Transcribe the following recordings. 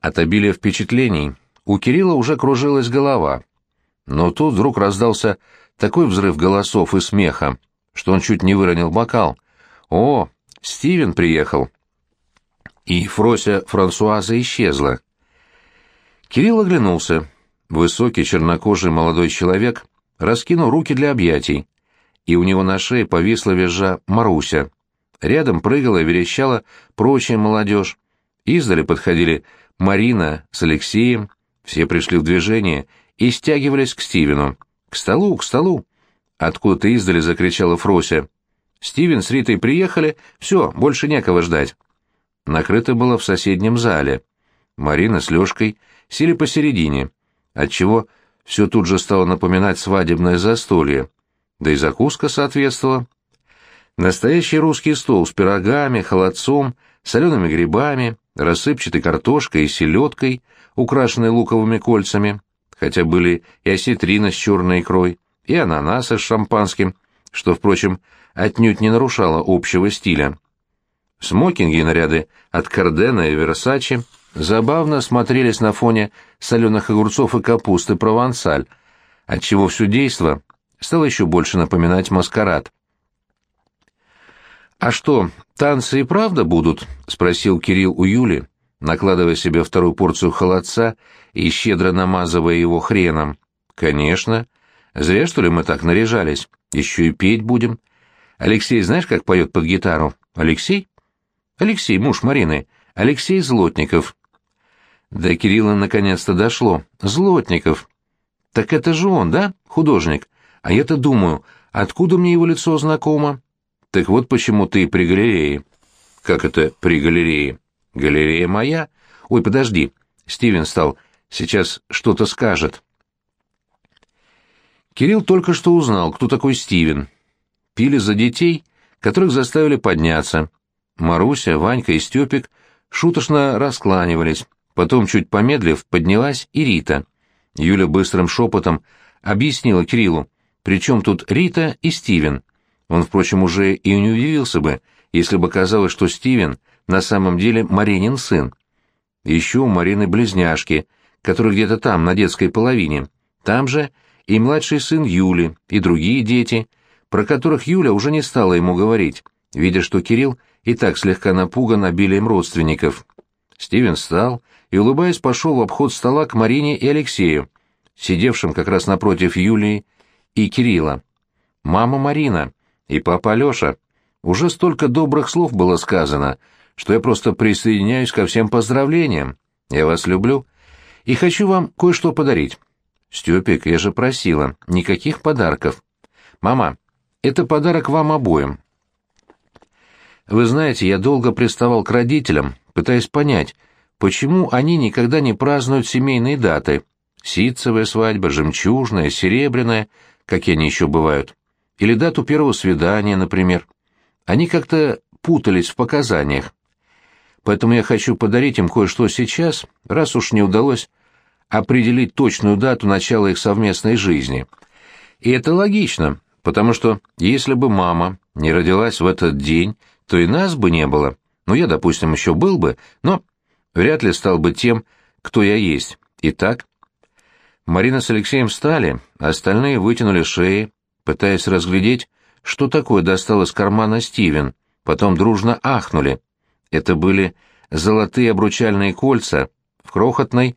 От обилия впечатлений у Кирилла уже кружилась голова. Но тут вдруг раздался такой взрыв голосов и смеха, что он чуть не выронил бокал. «О, Стивен приехал!» И Фрося Франсуаза исчезла. Кирилл оглянулся. Высокий чернокожий молодой человек раскинул руки для объятий, и у него на шее повисла визжа Маруся. Рядом прыгала и верещала прочая молодежь. Издали подходили Марина с Алексеем, все пришли в движение и стягивались к Стивену. «К столу, к столу!» Откуда-то издали закричала Фрося. «Стивен с Ритой приехали, все, больше некого ждать». Накрыто было в соседнем зале. Марина с Лёшкой сели посередине, отчего все тут же стало напоминать свадебное застолье, да и закуска соответствовала. Настоящий русский стол с пирогами, холодцом, солеными грибами, рассыпчатой картошкой и селедкой, украшенной луковыми кольцами, хотя были и осетрина с черной икрой, и ананасы с шампанским, что, впрочем, отнюдь не нарушало общего стиля. Смокинги и наряды от Кардена и Версачи забавно смотрелись на фоне соленых огурцов и капусты провансаль, отчего все действо стало еще больше напоминать маскарад. «А что, танцы и правда будут?» — спросил Кирилл у Юли, накладывая себе вторую порцию холодца и щедро намазывая его хреном. «Конечно. Зря, что ли, мы так наряжались. Еще и петь будем. Алексей знаешь, как поет под гитару? Алексей?» «Алексей, муж Марины. Алексей Злотников». До Кирилла наконец-то дошло. «Злотников. Так это же он, да, художник? А я-то думаю, откуда мне его лицо знакомо?» Так вот почему ты при галерее. Как это при галерее? Галерея моя? Ой, подожди. Стивен стал. Сейчас что-то скажет. Кирилл только что узнал, кто такой Стивен. Пили за детей, которых заставили подняться. Маруся, Ванька и Степик шуточно раскланивались. Потом, чуть помедлив, поднялась и Рита. Юля быстрым шепотом объяснила Кириллу, при чем тут Рита и Стивен. Он, впрочем, уже и не удивился бы, если бы казалось, что Стивен на самом деле Маринин сын. Еще у Марины близняшки, которые где-то там, на детской половине. Там же и младший сын Юли, и другие дети, про которых Юля уже не стала ему говорить, видя, что Кирилл и так слегка напуган обилием родственников. Стивен встал и, улыбаясь, пошел в обход стола к Марине и Алексею, сидевшим как раз напротив Юлии и Кирилла. «Мама Марина», и папа Алеша. Уже столько добрых слов было сказано, что я просто присоединяюсь ко всем поздравлениям. Я вас люблю и хочу вам кое-что подарить. Степик, я же просила, никаких подарков. Мама, это подарок вам обоим. Вы знаете, я долго приставал к родителям, пытаясь понять, почему они никогда не празднуют семейные даты. Ситцевая свадьба, жемчужная, серебряная, какие они еще бывают или дату первого свидания, например. Они как-то путались в показаниях. Поэтому я хочу подарить им кое-что сейчас, раз уж не удалось определить точную дату начала их совместной жизни. И это логично, потому что если бы мама не родилась в этот день, то и нас бы не было. Ну, я, допустим, еще был бы, но вряд ли стал бы тем, кто я есть. Итак, Марина с Алексеем встали, а остальные вытянули шеи, пытаясь разглядеть, что такое достал из кармана Стивен, потом дружно ахнули. Это были золотые обручальные кольца в крохотной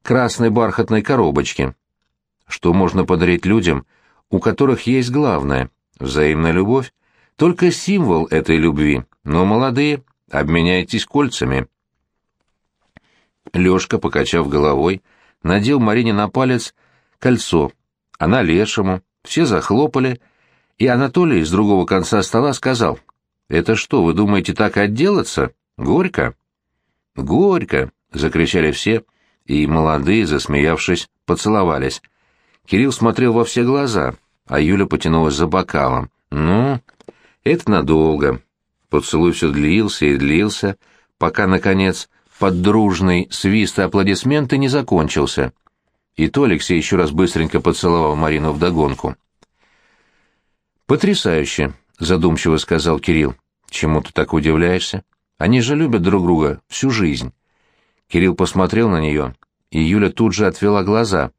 красной бархатной коробочке. Что можно подарить людям, у которых есть главное — взаимная любовь? Только символ этой любви, но молодые, обменяйтесь кольцами. Лёшка, покачав головой, надел Марине на палец кольцо, она лешему, все захлопали, и Анатолий с другого конца стола сказал, «Это что, вы думаете так отделаться? Горько?» «Горько!» — закричали все, и молодые, засмеявшись, поцеловались. Кирилл смотрел во все глаза, а Юля потянулась за бокалом. «Ну, это надолго». Поцелуй все длился и длился, пока, наконец, под дружный свист и аплодисменты не закончился. И то Алексей еще раз быстренько поцеловал Марину вдогонку. «Потрясающе», — задумчиво сказал Кирилл. «Чему ты так удивляешься? Они же любят друг друга всю жизнь». Кирилл посмотрел на нее, и Юля тут же отвела глаза,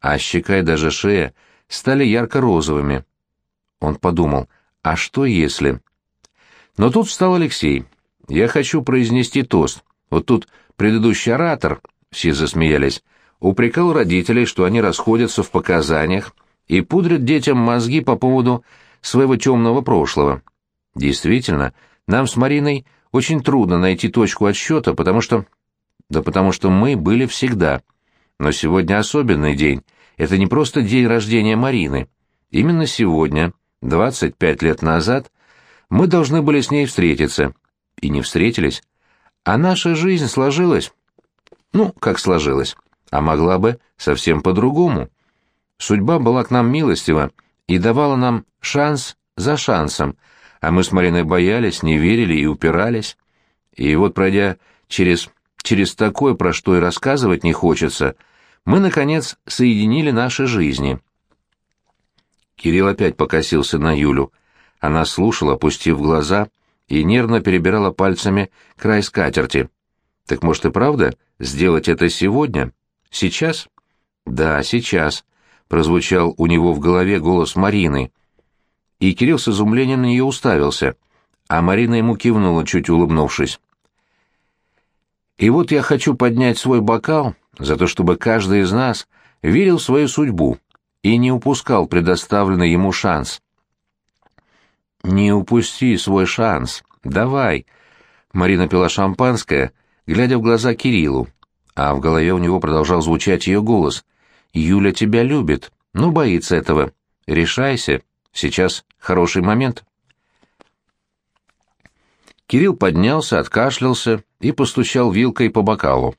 а щека и даже шея стали ярко-розовыми. Он подумал, а что если... Но тут встал Алексей. «Я хочу произнести тост. Вот тут предыдущий оратор, все засмеялись, упрекал родителей, что они расходятся в показаниях и пудрят детям мозги по поводу своего темного прошлого. Действительно, нам с Мариной очень трудно найти точку отсчета, потому что... Да потому что мы были всегда. Но сегодня особенный день. Это не просто день рождения Марины. Именно сегодня, 25 лет назад, мы должны были с ней встретиться. И не встретились. А наша жизнь сложилась. Ну, как сложилась. А могла бы совсем по-другому. Судьба была к нам милостива и давала нам шанс за шансом, а мы с Мариной боялись, не верили и упирались. И вот, пройдя через, через такое, про что и рассказывать не хочется, мы, наконец, соединили наши жизни. Кирилл опять покосился на Юлю. Она слушала, опустив глаза, и нервно перебирала пальцами край скатерти. «Так, может, и правда сделать это сегодня? Сейчас?» «Да, сейчас», — прозвучал у него в голове голос Марины, и Кирилл с изумлением на нее уставился, а Марина ему кивнула, чуть улыбнувшись. «И вот я хочу поднять свой бокал за то, чтобы каждый из нас верил в свою судьбу и не упускал предоставленный ему шанс». «Не упусти свой шанс. Давай!» Марина пила шампанское, глядя в глаза Кириллу, а в голове у него продолжал звучать ее голос. «Юля тебя любит, но боится этого. Решайся, сейчас Хороший момент. Кирилл поднялся, откашлялся и постучал вилкой по бокалу.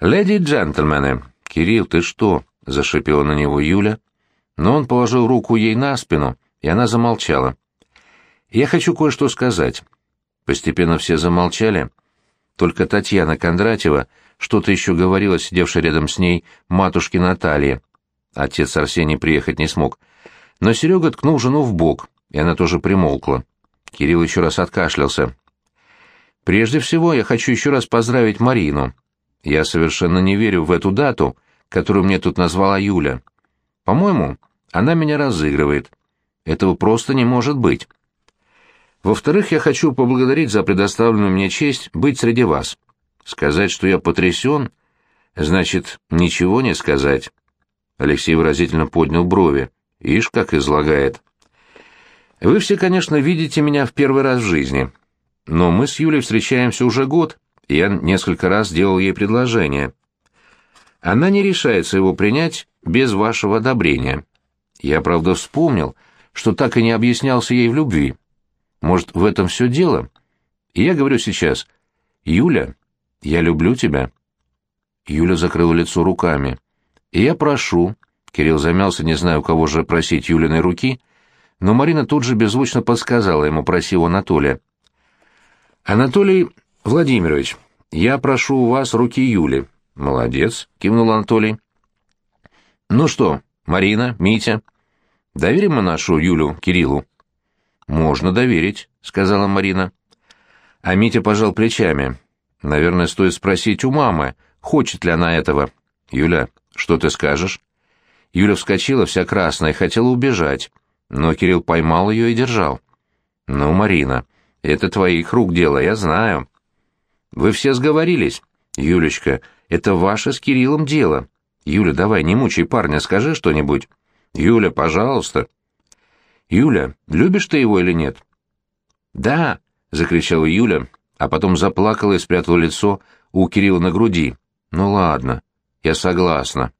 «Леди и джентльмены!» «Кирилл, ты что?» — зашипела на него Юля. Но он положил руку ей на спину, и она замолчала. «Я хочу кое-что сказать». Постепенно все замолчали. Только Татьяна Кондратьева что-то еще говорила, сидевшая рядом с ней матушке Наталье. Отец Арсений приехать не смог — но Серега ткнул жену в бок, и она тоже примолкла. Кирилл еще раз откашлялся. «Прежде всего, я хочу еще раз поздравить Марину. Я совершенно не верю в эту дату, которую мне тут назвала Юля. По-моему, она меня разыгрывает. Этого просто не может быть. Во-вторых, я хочу поблагодарить за предоставленную мне честь быть среди вас. Сказать, что я потрясен, значит, ничего не сказать». Алексей выразительно поднял брови. Ишь, как излагает. Вы все, конечно, видите меня в первый раз в жизни. Но мы с Юлей встречаемся уже год, и я несколько раз делал ей предложение. Она не решается его принять без вашего одобрения. Я, правда, вспомнил, что так и не объяснялся ей в любви. Может, в этом все дело? И я говорю сейчас, Юля, я люблю тебя. Юля закрыла лицо руками. И я прошу, Кирилл замялся, не зная, у кого же просить Юлиной руки, но Марина тут же беззвучно подсказала ему, просил Анатолия. «Анатолий Владимирович, я прошу у вас руки Юли». «Молодец», — кивнул Анатолий. «Ну что, Марина, Митя, доверим мы нашу Юлю Кириллу?» «Можно доверить», — сказала Марина. А Митя пожал плечами. «Наверное, стоит спросить у мамы, хочет ли она этого. Юля, что ты скажешь?» Юля вскочила вся красная, хотела убежать, но Кирилл поймал ее и держал. «Ну, Марина, это твоих рук дело, я знаю». «Вы все сговорились. Юлечка, это ваше с Кириллом дело. Юля, давай, не мучай парня, скажи что-нибудь. Юля, пожалуйста». «Юля, любишь ты его или нет?» «Да!» — закричала Юля, а потом заплакала и спрятала лицо у Кирилла на груди. «Ну ладно, я согласна».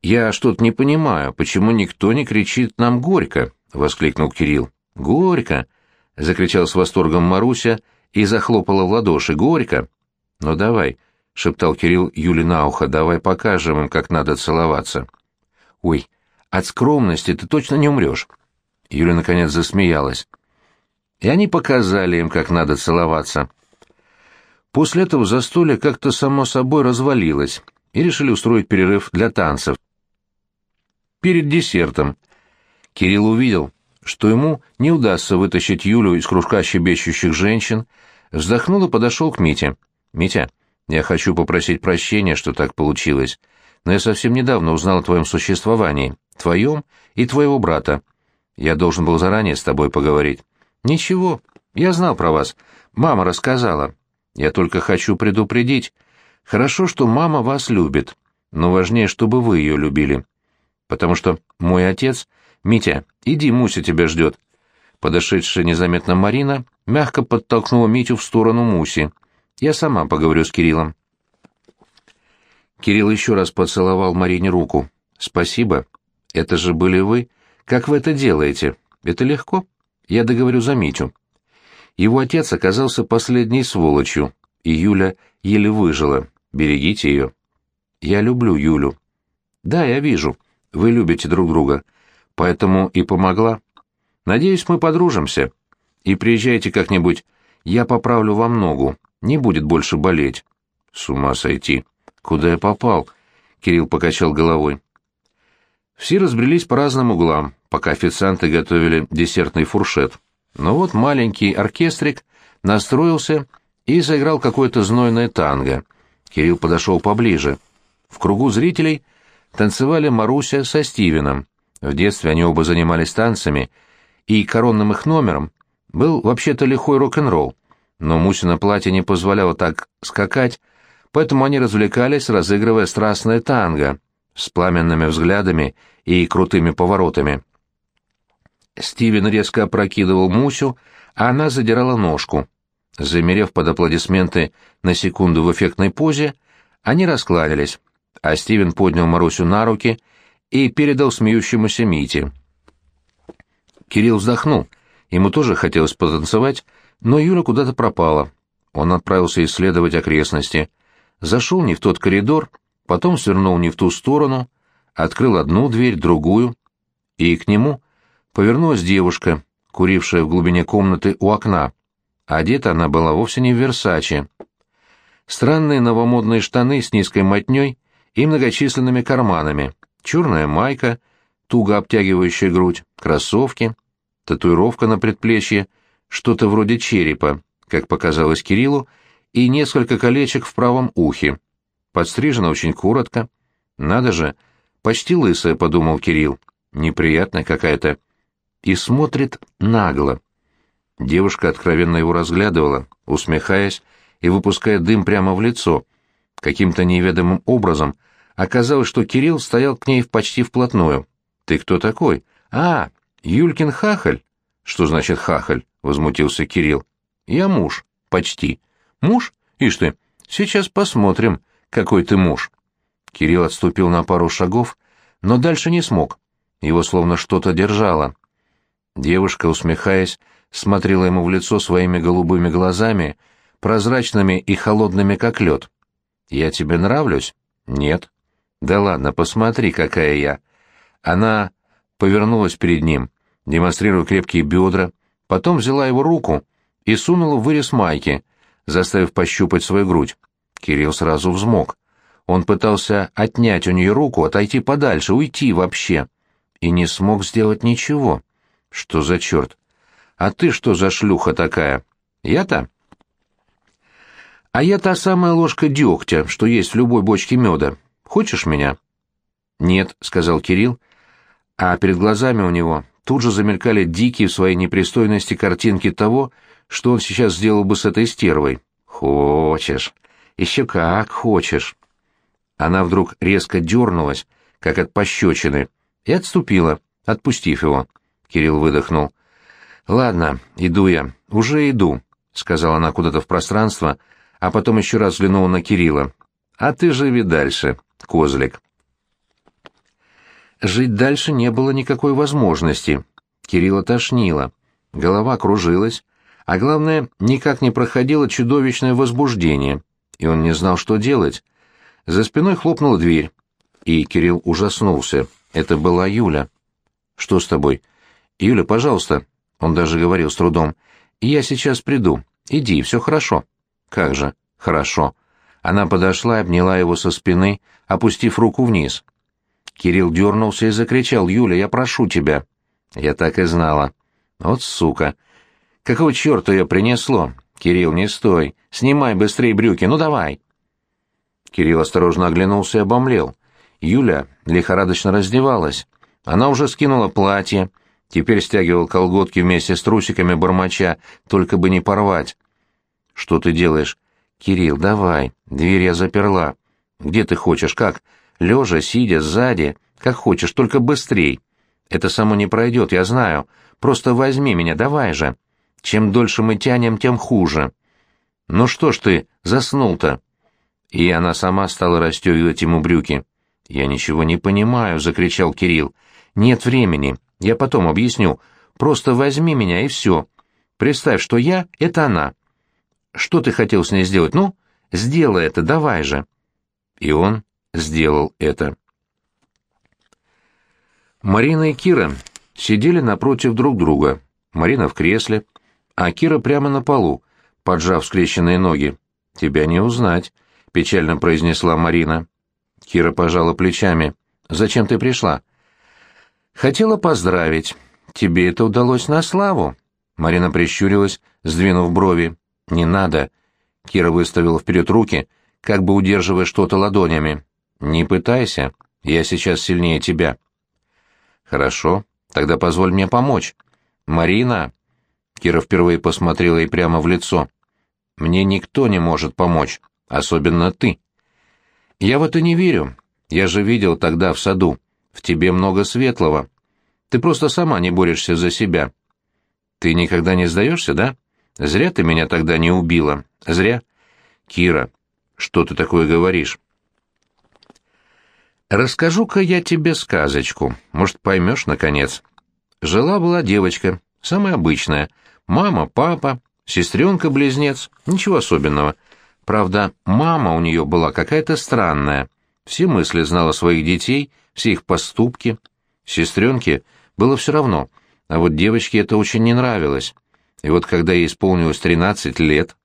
«Я что-то не понимаю, почему никто не кричит нам горько?» — воскликнул Кирилл. «Горько!» — закричал с восторгом Маруся и захлопала в ладоши. «Горько!» «Ну давай!» — шептал Кирилл Юле на ухо. «Давай покажем им, как надо целоваться». «Ой, от скромности ты точно не умрешь!» Юля наконец засмеялась. И они показали им, как надо целоваться. После этого застолье как-то само собой развалилось, и решили устроить перерыв для танцев перед десертом. Кирилл увидел, что ему не удастся вытащить Юлю из кружка щебещущих женщин, вздохнул и подошел к Мите. Митя, я хочу попросить прощения, что так получилось, но я совсем недавно узнал о твоем существовании, твоем и твоего брата. Я должен был заранее с тобой поговорить. Ничего, я знал про вас. Мама рассказала. Я только хочу предупредить. Хорошо, что мама вас любит, но важнее, чтобы вы ее любили. Потому что мой отец... Митя, иди, Муся тебя ждет. Подошедшая незаметно Марина мягко подтолкнула Митю в сторону Муси. Я сама поговорю с Кириллом. Кирилл еще раз поцеловал Марине руку. «Спасибо. Это же были вы. Как вы это делаете? Это легко. Я договорю за Митю». Его отец оказался последней сволочью, и Юля еле выжила. Берегите ее. Я люблю Юлю. Да, я вижу. Вы любите друг друга. Поэтому и помогла. Надеюсь, мы подружимся. И приезжайте как-нибудь. Я поправлю вам ногу. Не будет больше болеть. С ума сойти. Куда я попал? Кирилл покачал головой. Все разбрелись по разным углам, пока официанты готовили десертный фуршет. Но вот маленький оркестрик настроился и заиграл какое-то знойное танго. Кирилл подошел поближе. В кругу зрителей танцевали Маруся со Стивеном. В детстве они оба занимались танцами, и коронным их номером был вообще-то лихой рок-н-ролл. Но Мусина платье не позволяло так скакать, поэтому они развлекались, разыгрывая страстное танго с пламенными взглядами и крутыми поворотами. Стивен резко опрокидывал Мусю, а она задирала ножку. Замерев под аплодисменты на секунду в эффектной позе, они раскланялись, а Стивен поднял Марусю на руки и передал смеющемуся Мите. Кирилл вздохнул. Ему тоже хотелось потанцевать, но Юля куда-то пропала. Он отправился исследовать окрестности. Зашел не в тот коридор, потом свернул не в ту сторону, открыл одну дверь, другую, и к нему повернулась девушка, курившая в глубине комнаты у окна. Одета она была вовсе не в Версаче. Странные новомодные штаны с низкой мотней и многочисленными карманами, черная майка, туго обтягивающая грудь, кроссовки, татуировка на предплечье, что-то вроде черепа, как показалось Кириллу, и несколько колечек в правом ухе. Подстрижена очень коротко. Надо же, почти лысая, подумал Кирилл. Неприятная какая-то и смотрит нагло. Девушка откровенно его разглядывала, усмехаясь и выпуская дым прямо в лицо. Каким-то неведомым образом оказалось, что Кирилл стоял к ней почти вплотную. «Ты кто такой?» «А, Юлькин хахаль». «Что значит хахаль?» — возмутился Кирилл. «Я муж. Почти». «Муж? Ишь ты, сейчас посмотрим, какой ты муж». Кирилл отступил на пару шагов, но дальше не смог. Его словно что-то держало. Девушка, усмехаясь, смотрела ему в лицо своими голубыми глазами, прозрачными и холодными, как лед. «Я тебе нравлюсь?» «Нет». «Да ладно, посмотри, какая я». Она повернулась перед ним, демонстрируя крепкие бедра, потом взяла его руку и сунула в вырез майки, заставив пощупать свою грудь. Кирилл сразу взмок. Он пытался отнять у нее руку, отойти подальше, уйти вообще. И не смог сделать ничего. Что за черт? А ты что за шлюха такая? Я-то? А я та самая ложка дегтя, что есть в любой бочке меда. Хочешь меня? Нет, сказал Кирилл, а перед глазами у него тут же замелькали дикие в своей непристойности картинки того, что он сейчас сделал бы с этой стервой. Хочешь. Еще как хочешь. Она вдруг резко дернулась, как от пощечины, и отступила, отпустив его. Кирилл выдохнул. «Ладно, иду я. Уже иду», — сказала она куда-то в пространство, а потом еще раз взглянула на Кирилла. «А ты живи дальше, козлик». Жить дальше не было никакой возможности. Кирилла тошнило. Голова кружилась, а главное, никак не проходило чудовищное возбуждение, и он не знал, что делать. За спиной хлопнула дверь, и Кирилл ужаснулся. Это была Юля. «Что с тобой?» «Юля, пожалуйста», — он даже говорил с трудом, — «я сейчас приду. Иди, все хорошо». «Как же, хорошо». Она подошла и обняла его со спины, опустив руку вниз. Кирилл дернулся и закричал, «Юля, я прошу тебя». «Я так и знала». «Вот сука! Какого черта ее принесло? «Кирилл, не стой! Снимай быстрее брюки, ну давай!» Кирилл осторожно оглянулся и обомлел. Юля лихорадочно раздевалась. Она уже скинула платье, теперь стягивал колготки вместе с трусиками бормоча, только бы не порвать. «Что ты делаешь?» «Кирилл, давай, дверь я заперла. Где ты хочешь, как? Лежа, сидя, сзади, как хочешь, только быстрей. Это само не пройдет, я знаю. Просто возьми меня, давай же. Чем дольше мы тянем, тем хуже. Ну что ж ты, заснул-то?» И она сама стала расстегивать ему брюки. «Я ничего не понимаю», — закричал Кирилл. «Нет времени. Я потом объясню. Просто возьми меня, и все. Представь, что я — это она. Что ты хотел с ней сделать? Ну, сделай это, давай же». И он сделал это. Марина и Кира сидели напротив друг друга. Марина в кресле, а Кира прямо на полу, поджав скрещенные ноги. «Тебя не узнать», — печально произнесла Марина. Кира пожала плечами. «Зачем ты пришла?» «Хотела поздравить. Тебе это удалось на славу». Марина прищурилась, сдвинув брови. «Не надо». Кира выставила вперед руки, как бы удерживая что-то ладонями. «Не пытайся. Я сейчас сильнее тебя». «Хорошо. Тогда позволь мне помочь». «Марина!» Кира впервые посмотрела ей прямо в лицо. «Мне никто не может помочь, особенно ты». «Я в это не верю. Я же видел тогда в саду. В тебе много светлого. Ты просто сама не борешься за себя. Ты никогда не сдаешься, да? Зря ты меня тогда не убила. Зря. Кира, что ты такое говоришь?» «Расскажу-ка я тебе сказочку. Может, поймешь, наконец. Жила-была девочка, самая обычная. Мама, папа, сестренка-близнец. Ничего особенного. Правда, мама у нее была какая-то странная. Все мысли знала своих детей, все их поступки. Сестренке было все равно, а вот девочке это очень не нравилось. И вот когда ей исполнилось 13 лет...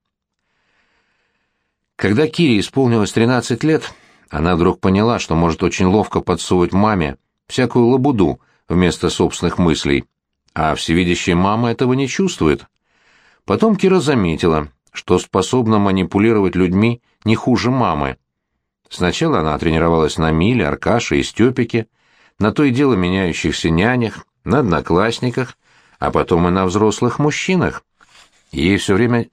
Когда Кире исполнилось 13 лет, она вдруг поняла, что может очень ловко подсовывать маме всякую лабуду вместо собственных мыслей, а всевидящая мама этого не чувствует. Потом Кира заметила, что способна манипулировать людьми не хуже мамы. Сначала она тренировалась на Миле, Аркаше и Степике, на то и дело меняющихся нянях, на одноклассниках, а потом и на взрослых мужчинах. Ей все время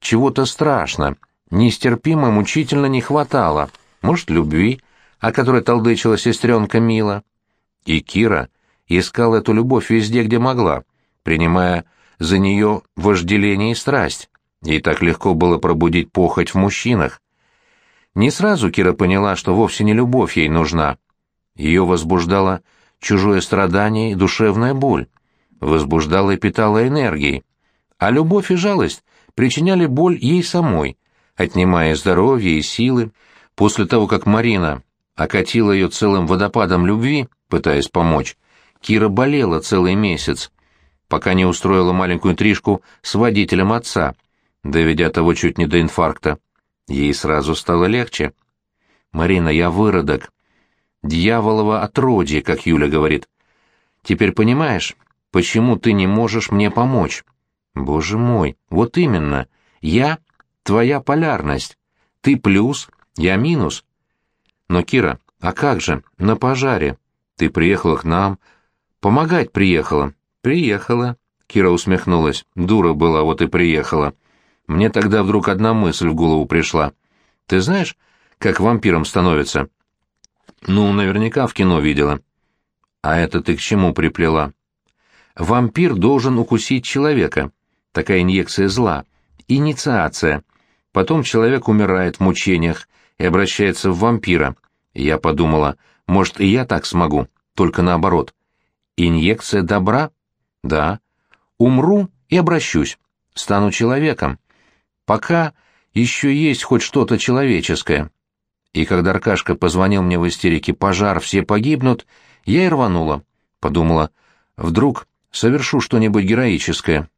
чего-то страшно, нестерпимо мучительно не хватало, может, любви, о которой толдычила сестренка Мила. И Кира искала эту любовь везде, где могла, принимая за нее вожделение и страсть. Ей так легко было пробудить похоть в мужчинах. Не сразу Кира поняла, что вовсе не любовь ей нужна. Ее возбуждало чужое страдание и душевная боль. Возбуждала и питала энергией. А любовь и жалость причиняли боль ей самой, отнимая здоровье и силы. После того, как Марина окатила ее целым водопадом любви, пытаясь помочь, Кира болела целый месяц, пока не устроила маленькую интрижку с водителем отца — доведя того чуть не до инфаркта. Ей сразу стало легче. «Марина, я выродок. Дьяволово отродье, как Юля говорит. Теперь понимаешь, почему ты не можешь мне помочь?» «Боже мой, вот именно. Я — твоя полярность. Ты плюс, я минус. Но, Кира, а как же, на пожаре? Ты приехала к нам. Помогать приехала. Приехала. Кира усмехнулась. Дура была, вот и приехала. Мне тогда вдруг одна мысль в голову пришла. Ты знаешь, как вампиром становится? Ну, наверняка в кино видела. А это ты к чему приплела? Вампир должен укусить человека. Такая инъекция зла. Инициация. Потом человек умирает в мучениях и обращается в вампира. Я подумала, может, и я так смогу, только наоборот. Инъекция добра? Да. Умру и обращусь. Стану человеком. Пока еще есть хоть что-то человеческое. И когда Аркашка позвонил мне в истерике «пожар, все погибнут», я и рванула. Подумала, вдруг совершу что-нибудь героическое.